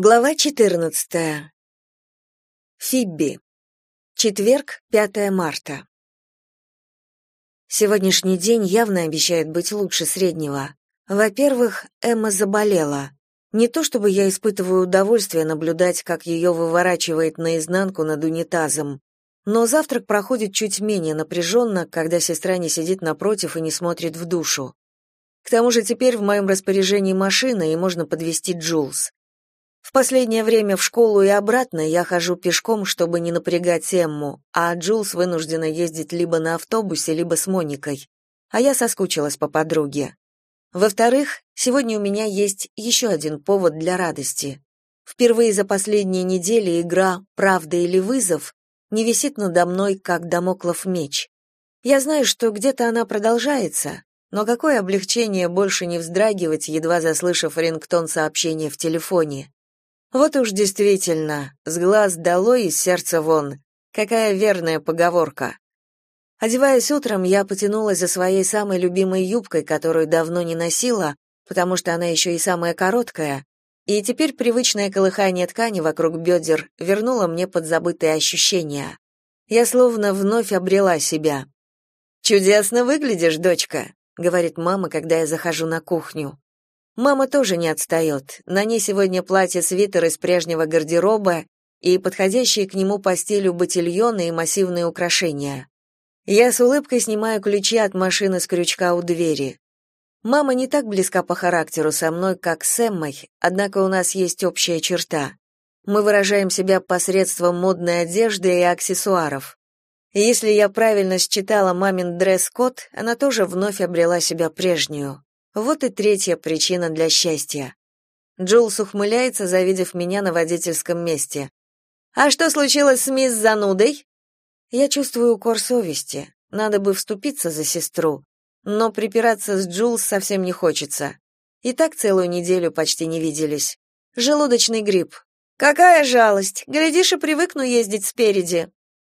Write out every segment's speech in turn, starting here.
Глава 14. Фибби. Четверг, 5 марта. Сегодняшний день явно обещает быть лучше среднего. Во-первых, Эмма заболела. Не то чтобы я испытываю удовольствие наблюдать, как ее выворачивает наизнанку над унитазом, но завтрак проходит чуть менее напряженно, когда сестра не сидит напротив и не смотрит в душу. К тому же теперь в моем распоряжении машина, и можно подвести Джулс. В последнее время в школу и обратно я хожу пешком, чтобы не напрягать Эмму, а Джулс вынуждена ездить либо на автобусе, либо с Моникой. А я соскучилась по подруге. Во-вторых, сегодня у меня есть еще один повод для радости. Впервые за последние недели игра «Правда или вызов» не висит надо мной, как домоклов меч. Я знаю, что где-то она продолжается, но какое облегчение больше не вздрагивать, едва заслышав рингтон сообщения в телефоне. Вот уж действительно, с глаз долой и сердца вон. Какая верная поговорка. Одеваясь утром, я потянулась за своей самой любимой юбкой, которую давно не носила, потому что она еще и самая короткая, и теперь привычное колыхание ткани вокруг бедер вернуло мне подзабытые ощущения. Я словно вновь обрела себя. «Чудесно выглядишь, дочка», — говорит мама, когда я захожу на кухню. Мама тоже не отстает. На ней сегодня платье-свитер из прежнего гардероба и подходящие к нему по стилю ботильоны и массивные украшения. Я с улыбкой снимаю ключи от машины с крючка у двери. Мама не так близка по характеру со мной, как с Эммой, однако у нас есть общая черта. Мы выражаем себя посредством модной одежды и аксессуаров. Если я правильно считала мамин дресс-код, она тоже вновь обрела себя прежнюю. Вот и третья причина для счастья. Джулс ухмыляется, завидев меня на водительском месте. «А что случилось с мисс Занудой?» Я чувствую укор совести. Надо бы вступиться за сестру. Но припираться с Джулс совсем не хочется. И так целую неделю почти не виделись. Желудочный грипп. «Какая жалость! Глядишь, и привыкну ездить спереди!»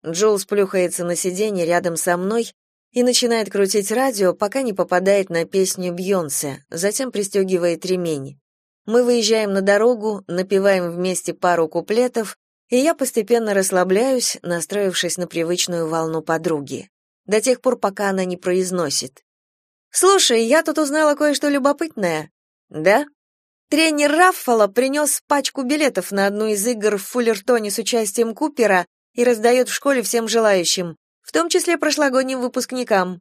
Джулс плюхается на сиденье рядом со мной и начинает крутить радио, пока не попадает на песню Бьонсе, затем пристегивает ремень. Мы выезжаем на дорогу, напеваем вместе пару куплетов, и я постепенно расслабляюсь, настроившись на привычную волну подруги. До тех пор, пока она не произносит. «Слушай, я тут узнала кое-что любопытное». «Да?» Тренер Раффало принес пачку билетов на одну из игр в Фуллертоне с участием Купера и раздает в школе всем желающим в том числе прошлогодним выпускникам.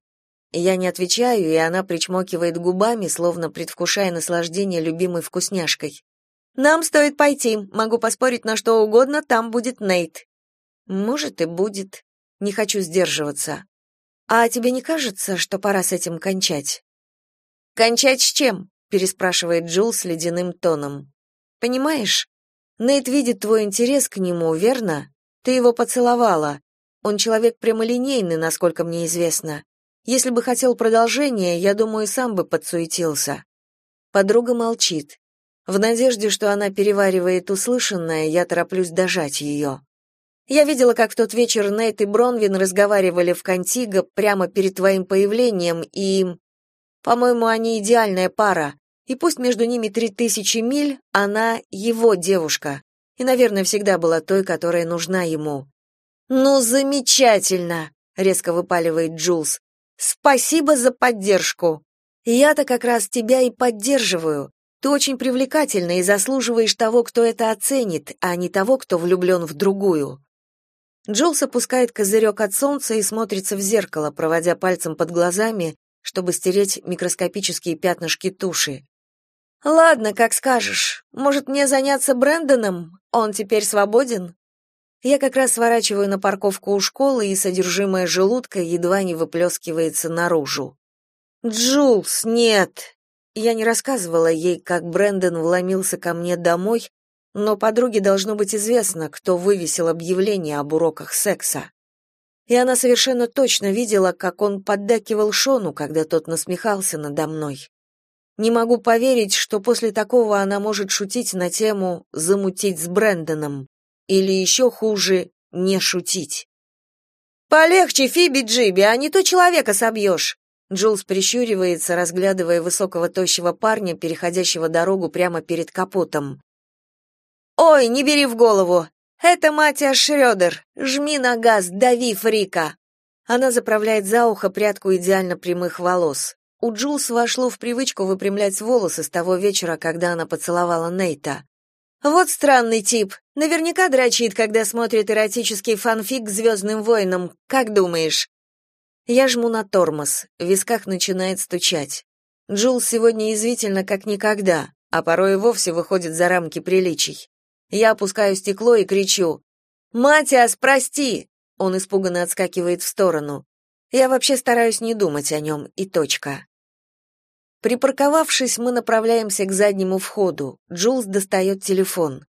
Я не отвечаю, и она причмокивает губами, словно предвкушая наслаждение любимой вкусняшкой. Нам стоит пойти. Могу поспорить на что угодно, там будет Нейт. Может и будет. Не хочу сдерживаться. А тебе не кажется, что пора с этим кончать? Кончать с чем? переспрашивает Джул с ледяным тоном. Понимаешь? Нейт видит твой интерес к нему, верно? Ты его поцеловала. Он человек прямолинейный, насколько мне известно. Если бы хотел продолжения, я думаю, сам бы подсуетился. Подруга молчит. В надежде, что она переваривает услышанное, я тороплюсь дожать ее. Я видела, как в тот вечер Нейт и Бронвин разговаривали в Кантиго прямо перед твоим появлением, и... По-моему, они идеальная пара. И пусть между ними три тысячи миль, она его девушка. И, наверное, всегда была той, которая нужна ему. «Ну, замечательно!» — резко выпаливает Джулс. «Спасибо за поддержку. Я-то как раз тебя и поддерживаю. Ты очень привлекательна и заслуживаешь того, кто это оценит, а не того, кто влюблен в другую». Джулс опускает козырек от солнца и смотрится в зеркало, проводя пальцем под глазами, чтобы стереть микроскопические пятнышки туши. «Ладно, как скажешь. Может, мне заняться Брэндоном? Он теперь свободен?» Я как раз сворачиваю на парковку у школы, и содержимое желудка едва не выплескивается наружу. «Джулс, нет!» Я не рассказывала ей, как Брэндон вломился ко мне домой, но подруге должно быть известно, кто вывесил объявление об уроках секса. И она совершенно точно видела, как он поддакивал Шону, когда тот насмехался надо мной. Не могу поверить, что после такого она может шутить на тему «замутить с Брэндоном». Или еще хуже, не шутить. «Полегче, Фиби Джиби, а не то человека собьешь!» Джулс прищуривается, разглядывая высокого тощего парня, переходящего дорогу прямо перед капотом. Ой, не бери в голову. Это Матиас Шрёдер. Жми на газ, дави фрика. Она заправляет за ухо прядку идеально прямых волос. У Джулс вошло в привычку выпрямлять волосы с того вечера, когда она поцеловала Нейта. Вот странный тип. Наверняка дрочит, когда смотрит эротический фанфик к «Звездным войнам». Как думаешь? Я жму на тормоз. В висках начинает стучать. Джул сегодня извительно как никогда, а порой и вовсе выходит за рамки приличий. Я опускаю стекло и кричу «Матиас, прости!» Он испуганно отскакивает в сторону. Я вообще стараюсь не думать о нем, и точка. Припарковавшись, мы направляемся к заднему входу. Джулс достает телефон.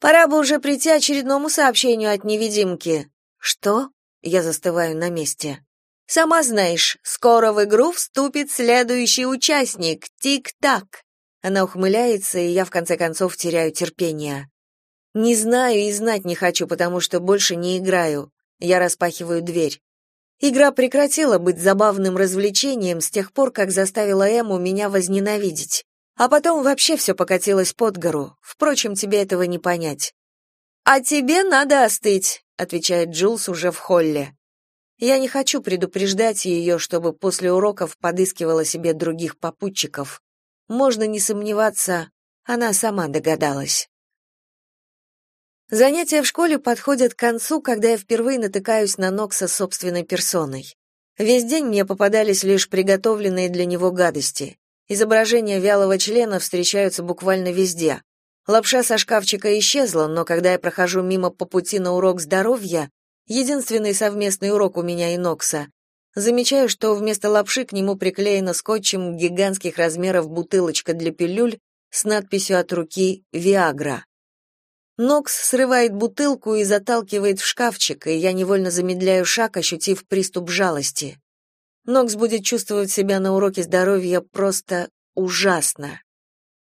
«Пора бы уже прийти очередному сообщению от невидимки». «Что?» Я застываю на месте. «Сама знаешь, скоро в игру вступит следующий участник. Тик-так». Она ухмыляется, и я в конце концов теряю терпение. Не знаю и знать не хочу, потому что больше не играю. Я распахиваю дверь. Игра прекратила быть забавным развлечением с тех пор, как заставила Эму меня возненавидеть. А потом вообще все покатилось под гору. Впрочем, тебе этого не понять. «А тебе надо остыть», — отвечает Джулс уже в холле. Я не хочу предупреждать ее, чтобы после уроков подыскивала себе других попутчиков. Можно не сомневаться, она сама догадалась. Занятия в школе подходят к концу, когда я впервые натыкаюсь на Нокса собственной персоной. Весь день мне попадались лишь приготовленные для него гадости. Изображения вялого члена встречаются буквально везде. Лапша со шкафчика исчезла, но когда я прохожу мимо по пути на урок здоровья, единственный совместный урок у меня и Нокса, замечаю, что вместо лапши к нему приклеена скотчем гигантских размеров бутылочка для пилюль с надписью от руки «Виагра». Нокс срывает бутылку и заталкивает в шкафчик, и я невольно замедляю шаг, ощутив приступ жалости. Нокс будет чувствовать себя на уроке здоровья просто ужасно.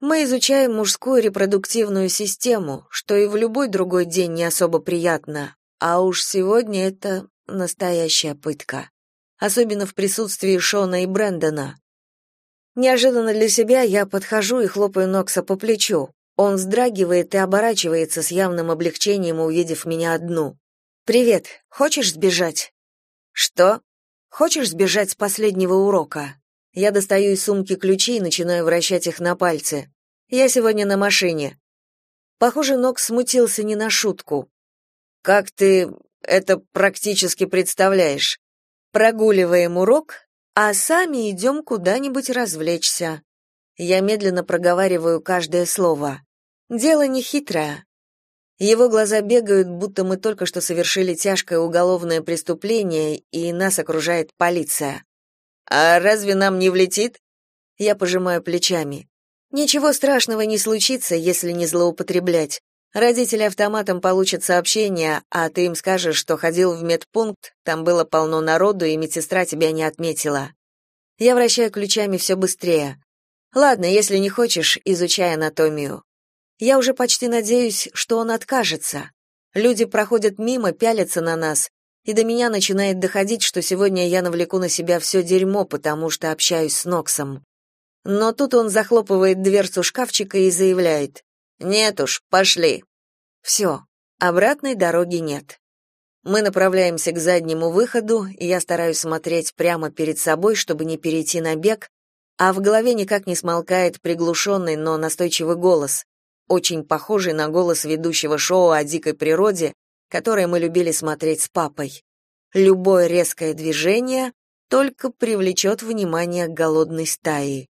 Мы изучаем мужскую репродуктивную систему, что и в любой другой день не особо приятно, а уж сегодня это настоящая пытка. Особенно в присутствии Шона и Брэндона. Неожиданно для себя я подхожу и хлопаю Нокса по плечу. Он вздрагивает и оборачивается с явным облегчением, увидев меня одну. «Привет. Хочешь сбежать?» «Что?» «Хочешь сбежать с последнего урока?» Я достаю из сумки ключи и начинаю вращать их на пальце. «Я сегодня на машине». Похоже, Нокс смутился не на шутку. «Как ты это практически представляешь?» «Прогуливаем урок, а сами идем куда-нибудь развлечься». Я медленно проговариваю каждое слово. Дело не хитрое. Его глаза бегают, будто мы только что совершили тяжкое уголовное преступление, и нас окружает полиция. А разве нам не влетит? Я пожимаю плечами. Ничего страшного не случится, если не злоупотреблять. Родители автоматом получат сообщение, а ты им скажешь, что ходил в медпункт, там было полно народу, и медсестра тебя не отметила. Я вращаю ключами все быстрее. Ладно, если не хочешь, изучай анатомию. Я уже почти надеюсь, что он откажется. Люди проходят мимо, пялятся на нас, и до меня начинает доходить, что сегодня я навлеку на себя все дерьмо, потому что общаюсь с Ноксом. Но тут он захлопывает дверцу шкафчика и заявляет: "Нет уж, пошли". Все, обратной дороги нет. Мы направляемся к заднему выходу, и я стараюсь смотреть прямо перед собой, чтобы не перейти на бег, а в голове никак не смолкает приглушенный, но настойчивый голос, очень похожий на голос ведущего шоу о дикой природе, которое мы любили смотреть с папой. Любое резкое движение только привлечет внимание голодной стаи.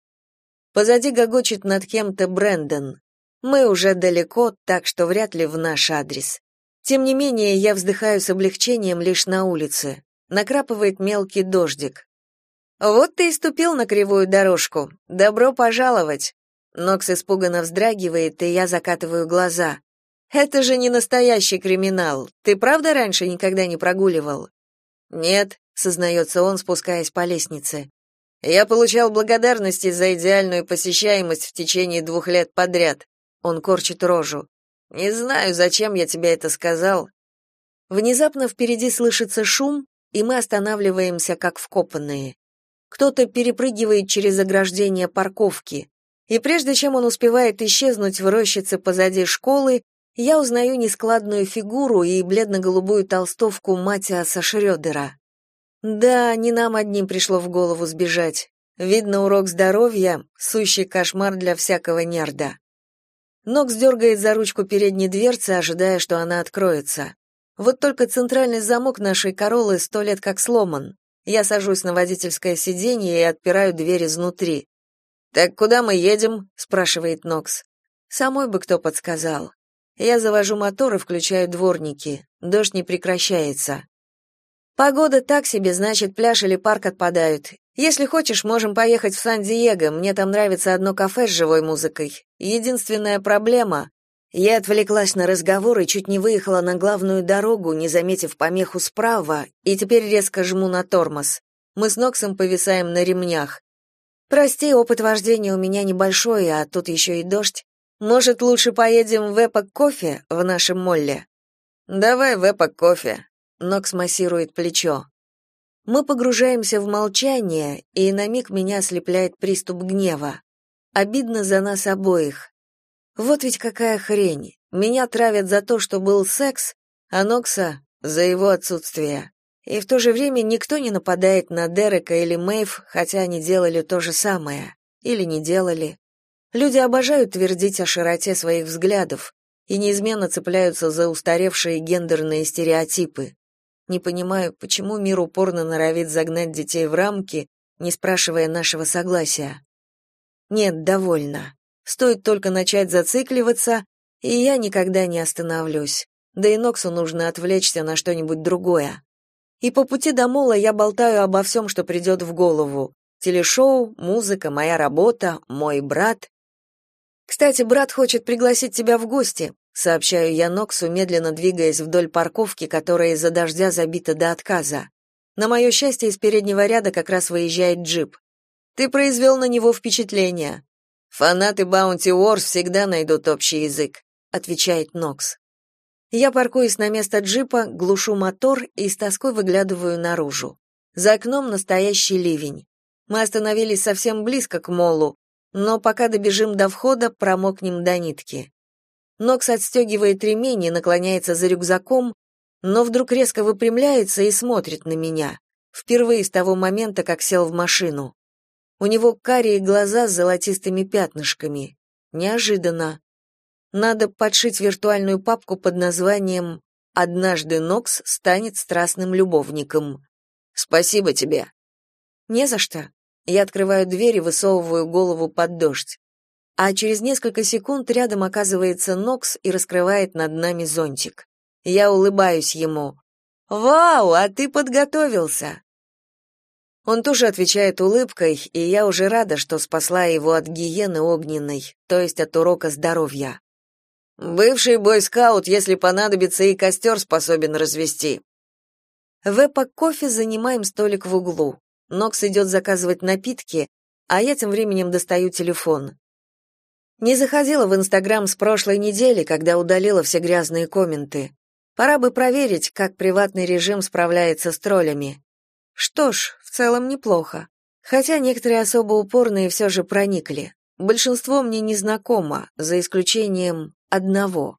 Позади гогочет над кем-то Брэндон. Мы уже далеко, так что вряд ли в наш адрес. Тем не менее, я вздыхаю с облегчением лишь на улице. Накрапывает мелкий дождик. Вот ты и ступил на кривую дорожку. Добро пожаловать. Нокс испуганно вздрагивает, и я закатываю глаза. Это же не настоящий криминал. Ты правда раньше никогда не прогуливал? Нет, сознается он, спускаясь по лестнице. Я получал благодарности за идеальную посещаемость в течение двух лет подряд. Он корчит рожу. Не знаю, зачем я тебе это сказал. Внезапно впереди слышится шум, и мы останавливаемся как вкопанные. Кто-то перепрыгивает через ограждение парковки. И прежде чем он успевает исчезнуть в рощице позади школы, Я узнаю нескладную фигуру и бледно-голубую толстовку Матиаса Шрёдера. Да, не нам одним пришло в голову сбежать. Видно, урок здоровья — сущий кошмар для всякого нерда. Нокс дергает за ручку передней дверцы, ожидая, что она откроется. Вот только центральный замок нашей Короллы сто лет как сломан. Я сажусь на водительское сиденье и отпираю дверь изнутри. «Так куда мы едем?» — спрашивает Нокс. «Самой бы кто подсказал». Я завожу мотор и включаю дворники. Дождь не прекращается. Погода так себе, значит, пляж или парк отпадают. Если хочешь, можем поехать в Сан-Диего. Мне там нравится одно кафе с живой музыкой. Единственная проблема я отвлеклась на разговор и чуть не выехала на главную дорогу, не заметив помеху справа, и теперь резко жму на тормоз. Мы с Ноксом повисаем на ремнях. Прости, опыт вождения у меня небольшой, а тут еще и дождь. Может, лучше поедем в Эпок кофе в нашем молле? Давай в Эпок кофе. Нокс массирует плечо. Мы погружаемся в молчание, и на миг меня ослепляет приступ гнева. Обидно за нас обоих. Вот ведь какая хрень. Меня травят за то, что был секс, а Нокса — за его отсутствие. И в то же время никто не нападает на Дерека или Мэйв, хотя они делали то же самое. Или не делали. Люди обожают твердить о широте своих взглядов и неизменно цепляются за устаревшие гендерные стереотипы. Не понимаю, почему мир упорно норовит загнать детей в рамки, не спрашивая нашего согласия. Нет, довольно. Стоит только начать зацикливаться, и я никогда не остановлюсь. Да и Ноксу нужно отвлечься на что-нибудь другое. И по пути до мола я болтаю обо всем, что придет в голову. Телешоу, музыка, моя работа, мой брат. Кстати, брат хочет пригласить тебя в гости, сообщаю я Ноксу, медленно двигаясь вдоль парковки, которая из-за дождя забита до отказа. На мое счастье, из переднего ряда как раз выезжает джип. Ты произвел на него впечатление. Фанаты Bounty Wars всегда найдут общий язык, отвечает Нокс. Я паркуюсь на место джипа, глушу мотор и с тоской выглядываю наружу. За окном настоящий ливень. Мы остановились совсем близко к молу, но пока добежим до входа, промокнем до нитки. Нокс отстегивает ремень и наклоняется за рюкзаком, но вдруг резко выпрямляется и смотрит на меня. Впервые с того момента, как сел в машину. У него карие глаза с золотистыми пятнышками. Неожиданно. Надо подшить виртуальную папку под названием «Однажды Нокс станет страстным любовником». Спасибо тебе. Не за что. Я открываю дверь и высовываю голову под дождь. А через несколько секунд рядом оказывается Нокс и раскрывает над нами зонтик. Я улыбаюсь ему. «Вау, а ты подготовился!» Он тоже отвечает улыбкой, и я уже рада, что спасла его от гиены огненной, то есть от урока здоровья. Бывший бойскаут, если понадобится, и костер способен развести. В эпок кофе занимаем столик в углу. Нокс идет заказывать напитки, а я тем временем достаю телефон. Не заходила в Инстаграм с прошлой недели, когда удалила все грязные комменты. Пора бы проверить, как приватный режим справляется с троллями. Что ж, в целом неплохо. Хотя некоторые особо упорные все же проникли. Большинство мне не знакомо, за исключением одного.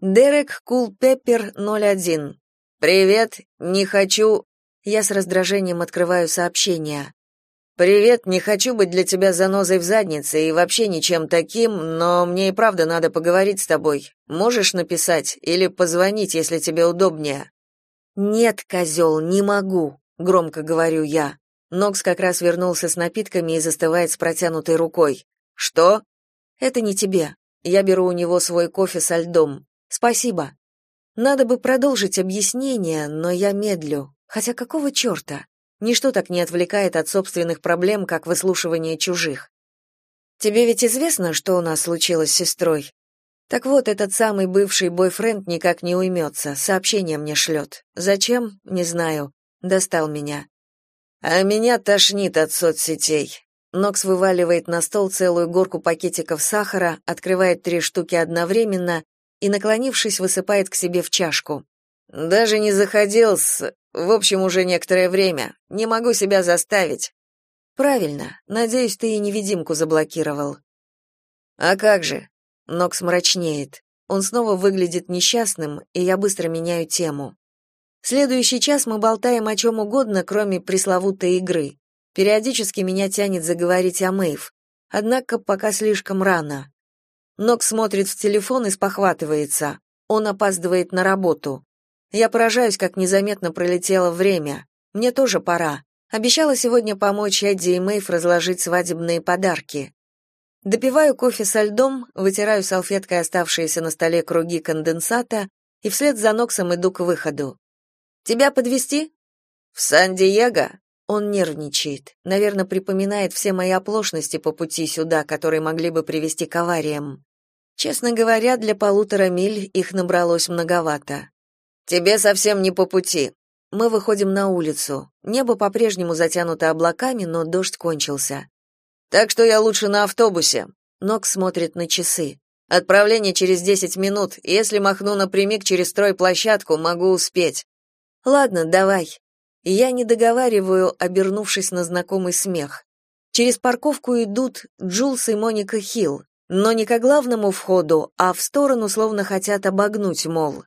Дерек Кул Пеппер 01. Привет, не хочу. Я с раздражением открываю сообщение. Привет, не хочу быть для тебя занозой в заднице и вообще ничем таким, но мне и правда надо поговорить с тобой. Можешь написать или позвонить, если тебе удобнее. Нет, козел, не могу громко говорю я. Нокс как раз вернулся с напитками и застывает с протянутой рукой. Что? Это не тебе. Я беру у него свой кофе со льдом. Спасибо. Надо бы продолжить объяснение, но я медлю. Хотя какого черта? Ничто так не отвлекает от собственных проблем, как выслушивание чужих. Тебе ведь известно, что у нас случилось с сестрой? Так вот, этот самый бывший бойфренд никак не уймется, сообщение мне шлет. Зачем? Не знаю достал меня. А меня тошнит от соцсетей. Нокс вываливает на стол целую горку пакетиков сахара, открывает три штуки одновременно и, наклонившись, высыпает к себе в чашку. Даже не заходил с... В общем, уже некоторое время. Не могу себя заставить. Правильно. Надеюсь, ты и невидимку заблокировал. А как же? Нокс мрачнеет. Он снова выглядит несчастным, и я быстро меняю тему. Следующий час мы болтаем о чем угодно, кроме пресловутой игры. Периодически меня тянет заговорить о Мэйв. Однако пока слишком рано. Нок смотрит в телефон и спохватывается. Он опаздывает на работу. Я поражаюсь, как незаметно пролетело время. Мне тоже пора. Обещала сегодня помочь Эдди и Мэйв разложить свадебные подарки. Допиваю кофе со льдом, вытираю салфеткой оставшиеся на столе круги конденсата и вслед за Ноксом иду к выходу. «Тебя подвести? «В Сан-Диего?» Он нервничает, наверное, припоминает все мои оплошности по пути сюда, которые могли бы привести к авариям. Честно говоря, для полутора миль их набралось многовато. «Тебе совсем не по пути». Мы выходим на улицу. Небо по-прежнему затянуто облаками, но дождь кончился. «Так что я лучше на автобусе». Нокс смотрит на часы. «Отправление через десять минут. Если махну напрямик через стройплощадку, могу успеть». «Ладно, давай». Я не договариваю, обернувшись на знакомый смех. Через парковку идут Джулс и Моника Хилл, но не к главному входу, а в сторону, словно хотят обогнуть, мол.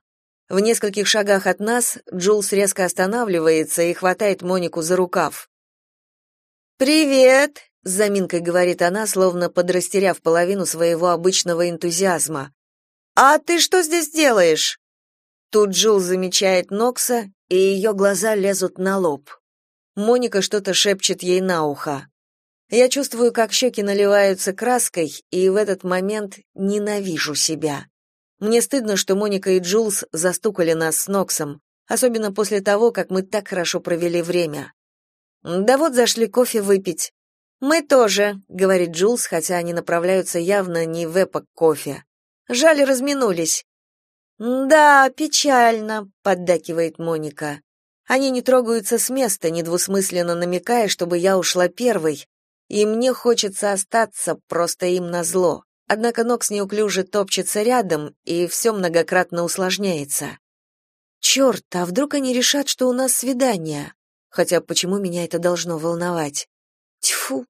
В нескольких шагах от нас Джулс резко останавливается и хватает Монику за рукав. «Привет!» — с заминкой говорит она, словно подрастеряв половину своего обычного энтузиазма. «А ты что здесь делаешь?» Тут Джул замечает Нокса, и ее глаза лезут на лоб. Моника что-то шепчет ей на ухо. Я чувствую, как щеки наливаются краской, и в этот момент ненавижу себя. Мне стыдно, что Моника и Джулс застукали нас с Ноксом, особенно после того, как мы так хорошо провели время. Да вот зашли кофе выпить. Мы тоже, говорит Джулс, хотя они направляются явно не в эпок кофе. Жаль, разминулись. «Да, печально», — поддакивает Моника. Они не трогаются с места, недвусмысленно намекая, чтобы я ушла первой, и мне хочется остаться, просто им назло. Однако Нокс неуклюже топчется рядом, и все многократно усложняется. Черт, а вдруг они решат, что у нас свидание? Хотя почему меня это должно волновать? Тьфу.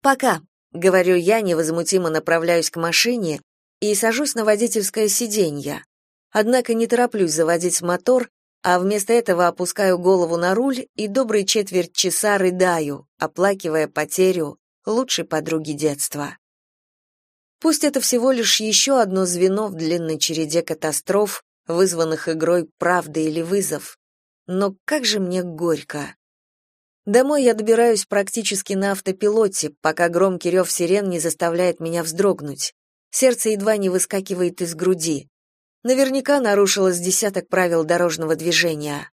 Пока, говорю я, невозмутимо направляюсь к машине и сажусь на водительское сиденье. Однако не тороплюсь заводить мотор, а вместо этого опускаю голову на руль и добрый четверть часа рыдаю, оплакивая потерю лучшей подруги детства. Пусть это всего лишь еще одно звено в длинной череде катастроф, вызванных игрой «Правда или вызов», но как же мне горько. Домой я добираюсь практически на автопилоте, пока громкий рев сирен не заставляет меня вздрогнуть. Сердце едва не выскакивает из груди. Наверняка нарушилось десяток правил дорожного движения.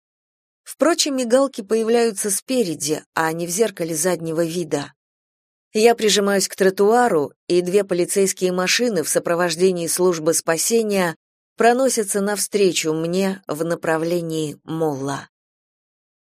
Впрочем, мигалки появляются спереди, а не в зеркале заднего вида. Я прижимаюсь к тротуару, и две полицейские машины в сопровождении службы спасения проносятся навстречу мне в направлении Молла.